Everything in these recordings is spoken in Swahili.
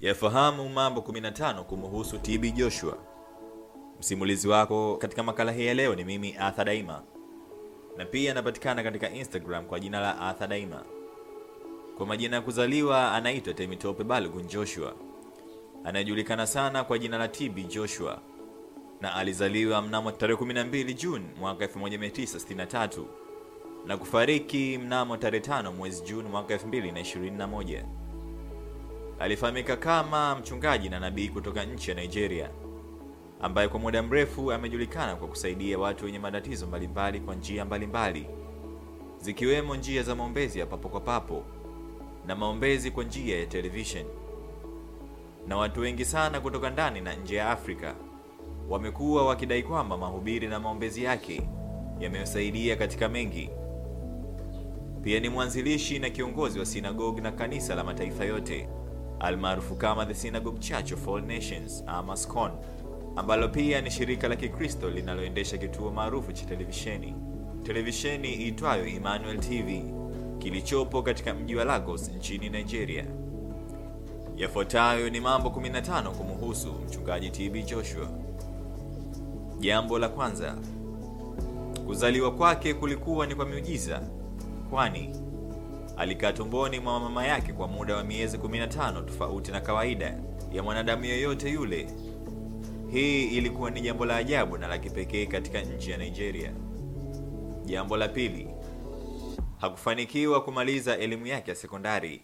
Yafahamu mambo 15 kumuhusu TB Joshua. Msimulizi wako katika makala hii ya leo ni mimi Arthur Daima, na pia anapatikana katika Instagram kwa jina la Arthur Daima. Kwa majina ya kuzaliwa anaitwa Temitope balgun Joshua, anayejulikana sana kwa jina la TB Joshua, na alizaliwa mnamo tarehe 12 Juni mwaka 1963 na kufariki mnamo tarehe 5 mwezi Juni mwaka 2021. Alifahamika kama mchungaji na nabii kutoka nchi ya Nigeria ambaye kwa muda mrefu amejulikana kwa kusaidia watu wenye matatizo mbalimbali kwa njia mbalimbali zikiwemo njia za maombezi ya papo kwa papo na maombezi kwa njia ya television. Na watu wengi sana kutoka ndani na nje ya Afrika wamekuwa wakidai kwamba mahubiri na maombezi yake yamewasaidia katika mengi. Pia ni mwanzilishi na kiongozi wa sinagogi na kanisa la mataifa yote almaarufu kama The Synagogue Church of All Nations ama SCOAN, ambalo pia ni shirika la Kikristo linaloendesha kituo maarufu cha televisheni televisheni iitwayo Emmanuel TV kilichopo katika mji wa Lagos nchini Nigeria. Yafuatayo ni mambo 15 kumhusu mchungaji TB Joshua. Jambo la kwanza, kuzaliwa kwake kulikuwa ni kwa miujiza, kwani alikaa tumboni mwa mama yake kwa muda wa miezi 15 tofauti na kawaida ya mwanadamu yeyote yule. Hii ilikuwa ni jambo la ajabu na la kipekee katika nchi ya Nigeria. Jambo la pili, hakufanikiwa kumaliza elimu yake ya sekondari.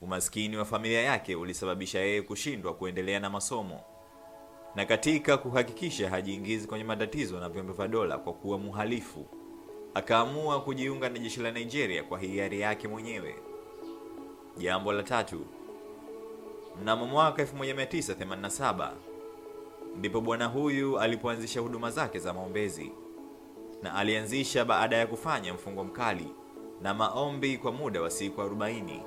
Umaskini wa familia yake ulisababisha yeye kushindwa kuendelea na masomo, na katika kuhakikisha hajiingizi kwenye matatizo na vyombo vya dola kwa kuwa mhalifu akaamua kujiunga na jeshi la Nigeria kwa hiari yake mwenyewe. Jambo la tatu, mnamo mwaka 1987 ndipo bwana huyu alipoanzisha huduma zake za maombezi, na alianzisha baada ya kufanya mfungo mkali na maombi kwa muda wa siku 40.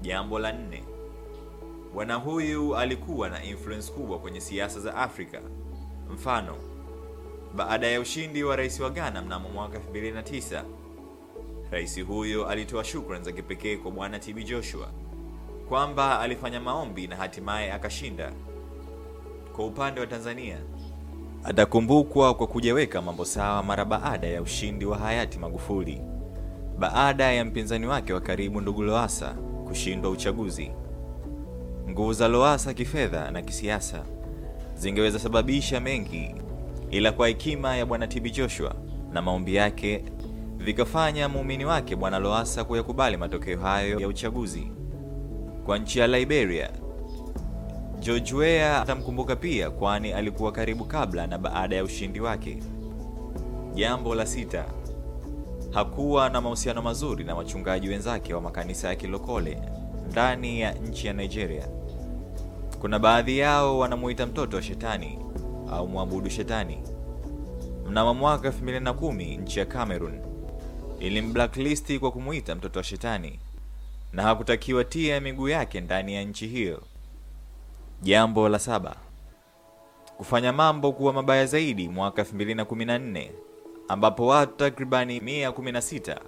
Jambo la nne, bwana huyu alikuwa na influence kubwa kwenye siasa za Afrika. Mfano, baada ya ushindi wa rais wa Ghana mnamo mwaka 2009, rais huyo alitoa shukrani za kipekee kwa bwana TB Joshua kwamba alifanya maombi na hatimaye akashinda. Kwa upande wa Tanzania, atakumbukwa kwa kujaweka mambo sawa mara baada ya ushindi wa hayati Magufuli baada ya mpinzani wake wa karibu ndugu Lowassa kushindwa uchaguzi. Nguvu za Lowassa kifedha na kisiasa zingeweza sababisha mengi ila kwa hekima ya bwana TB Joshua na maombi yake vikafanya muumini wake bwana loasa kuyakubali matokeo hayo ya uchaguzi. Kwa nchi ya Liberia, George Weah atamkumbuka pia, kwani alikuwa karibu kabla na baada ya ushindi wake. Jambo la sita, hakuwa na mahusiano mazuri na wachungaji wenzake wa makanisa ya kilokole ndani ya nchi ya Nigeria. Kuna baadhi yao wanamuita mtoto wa shetani au mwabudu shetani. Mnamo mwaka 2010 nchi ya Cameroon ilimblacklist kwa kumuita mtoto wa shetani na hakutakiwa tia miguu yake ndani ya nchi hiyo. Jambo la saba, kufanya mambo kuwa mabaya zaidi mwaka 2014 ambapo watu takribani 116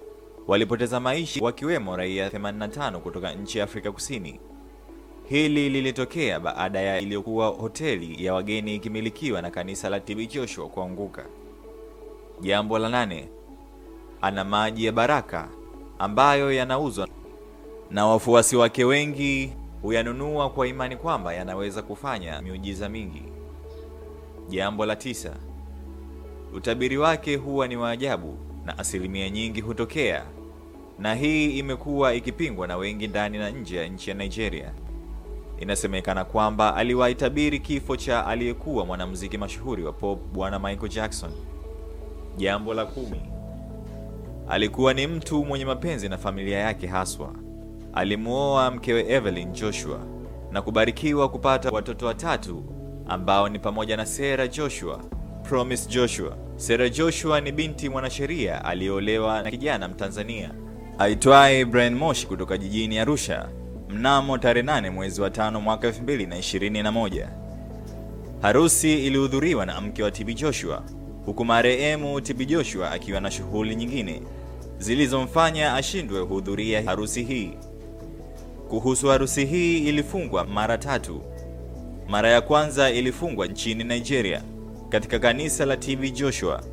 walipoteza maisha wakiwemo raia 85 kutoka nchi ya Afrika Kusini. Hili lilitokea baada ya iliyokuwa hoteli ya wageni ikimilikiwa na kanisa la TB Joshua kuanguka. Jambo la nane, ana maji ya baraka ambayo yanauzwa na wafuasi wake wengi huyanunua kwa imani kwamba yanaweza kufanya miujiza mingi. Jambo la tisa, utabiri wake huwa ni wa ajabu na asilimia nyingi hutokea, na hii imekuwa ikipingwa na wengi ndani na nje ya nchi ya Nigeria. Inasemekana kwamba aliwahi tabiri kifo cha aliyekuwa mwanamuziki mashuhuri wa pop bwana Michael Jackson. Jambo la kumi, alikuwa ni mtu mwenye mapenzi na familia yake haswa. Alimuoa mkewe Evelyn Joshua na kubarikiwa kupata watoto watatu ambao ni pamoja na Sarah Joshua, Promise Joshua. Sarah Joshua ni binti mwanasheria aliyeolewa na kijana Mtanzania aitwaye Brian Moshi kutoka jijini Arusha mnamo tarehe 8 mwezi wa tano mwaka 2021. Harusi ilihudhuriwa na mke wa TB Joshua huku marehemu TB Joshua akiwa na shughuli nyingine zilizomfanya ashindwe kuhudhuria harusi hii. kuhusu harusi hii ilifungwa mara tatu. Mara ya kwanza ilifungwa nchini Nigeria katika kanisa la TB Joshua.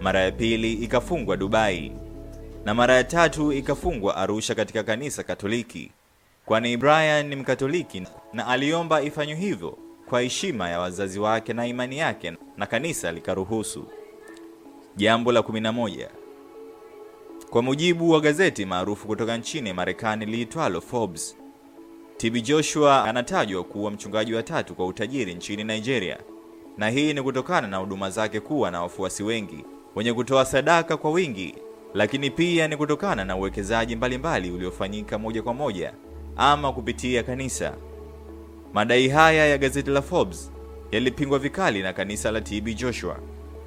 Mara ya pili ikafungwa Dubai na mara ya tatu ikafungwa Arusha katika kanisa Katoliki, kwani Brian ni Mkatoliki na aliomba ifanywe hivyo kwa heshima ya wazazi wake na imani yake, na kanisa likaruhusu. Jambo la 11. Kwa mujibu wa gazeti maarufu kutoka nchini Marekani liitwalo Forbes, TB Joshua anatajwa kuwa mchungaji wa tatu kwa utajiri nchini Nigeria, na hii ni kutokana na huduma zake kuwa na wafuasi wengi wenye kutoa sadaka kwa wingi, lakini pia ni kutokana na uwekezaji mbalimbali uliofanyika moja kwa moja ama kupitia kanisa. Madai haya ya gazeti la Forbes yalipingwa vikali na kanisa la TB Joshua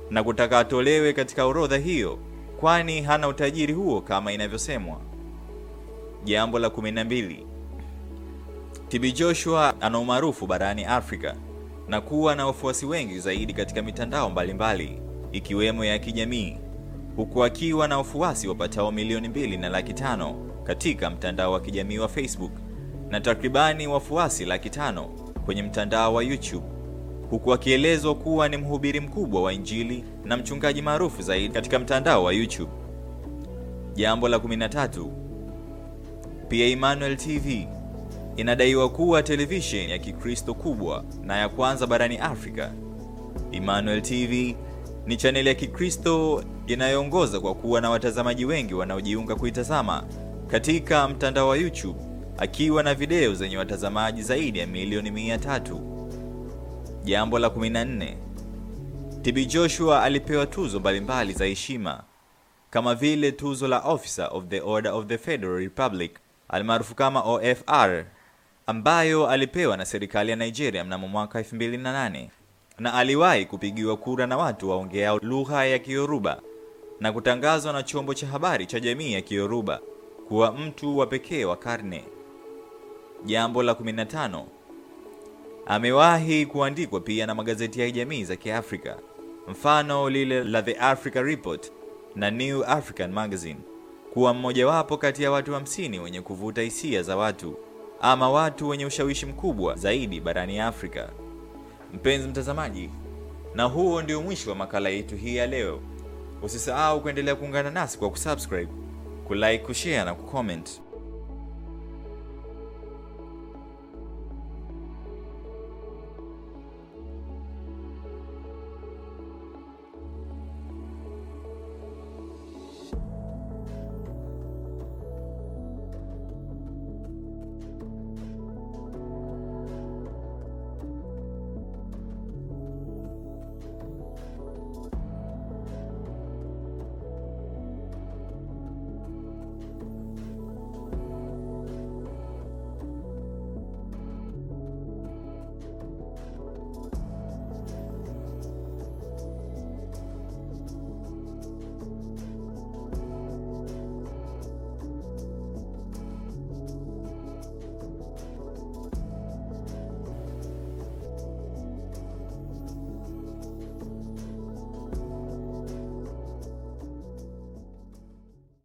na kutaka atolewe katika orodha hiyo, kwani hana utajiri huo kama inavyosemwa. Jambo la 12. TB Joshua ana umaarufu barani Afrika na kuwa na wafuasi wengi zaidi katika mitandao mbalimbali mbali, ikiwemo ya kijamii huku akiwa na wafuasi wapatao milioni mbili na laki tano katika mtandao wa kijamii wa Facebook na takribani wafuasi laki tano kwenye mtandao wa YouTube huku akielezwa kuwa ni mhubiri mkubwa wa Injili na mchungaji maarufu zaidi katika mtandao wa YouTube. Jambo la 13. Pia Emmanuel TV inadaiwa kuwa televisheni ya Kikristo kubwa na ya kwanza barani Afrika. Emmanuel TV ni chaneli ya Kikristo inayoongoza kwa kuwa na watazamaji wengi wanaojiunga kuitazama katika mtandao wa YouTube, akiwa na video zenye watazamaji zaidi ya milioni mia tatu. Jambo la 14. TB Joshua alipewa tuzo mbalimbali za heshima kama vile tuzo la Officer of the Order of the Federal Republic almaarufu kama OFR ambayo alipewa na serikali ya Nigeria mnamo mwaka 2008 na aliwahi kupigiwa kura na watu waongeao lugha ya Kiyoruba na kutangazwa na chombo cha habari cha jamii ya Kiyoruba kuwa mtu wa pekee wa karne. Jambo la 15. Amewahi kuandikwa pia na magazeti ya jamii za Kiafrika, mfano lile la The Africa Report na New African Magazine, kuwa mmojawapo kati ya watu hamsini wa wenye kuvuta hisia za watu ama watu wenye ushawishi mkubwa zaidi barani Afrika. Mpenzi mtazamaji, na huo ndio mwisho wa makala yetu hii ya leo. Usisahau kuendelea kuungana nasi kwa kusubscribe, kulike, kushare na kucomment.